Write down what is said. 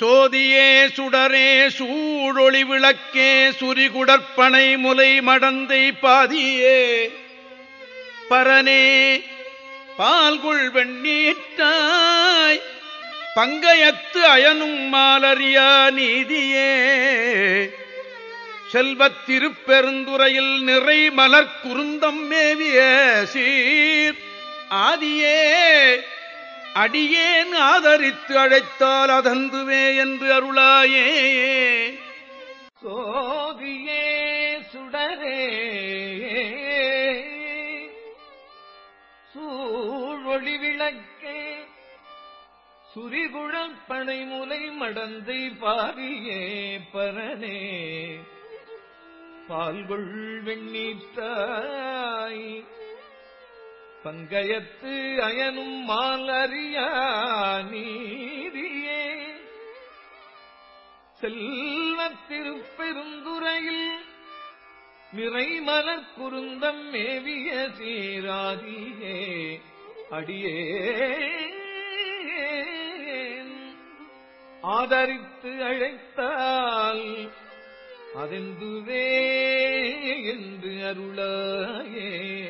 சோதியே சுடரே சூழொளி விளக்கே சுரிகுடற்பனை முலை மடந்தை பாதியே. பரனே பால்குள் வெண்ணீட்டாய் பங்கயத்து அயனும் மாலறியா நீதியே. செல்வத்திருப்பெருந்துறையில் நிறை மலர் குருந்தம் மேவிய சீர் ஆதியே. அடியேன் ஆதரித்து அழைத்தால் அதந்துவே என்று அருளாயே. சோதியே சுடரே. சூழொளி விளக்கே. சுரிகுழம் பனைமுலை மடந்தை பாரியே பரனே. பால்கொள் வெண்ணீற்ற பங்கயத்து அயனும் மால் அறியா நீதியே. செல்வத் திருப்பெருந்துறையில் நிறைமலர் குருந்தம் மேவிய சீராதியே. அடியே ஆதரித்து அழைத்தால் அதெந்துவே என்று அருளாயே.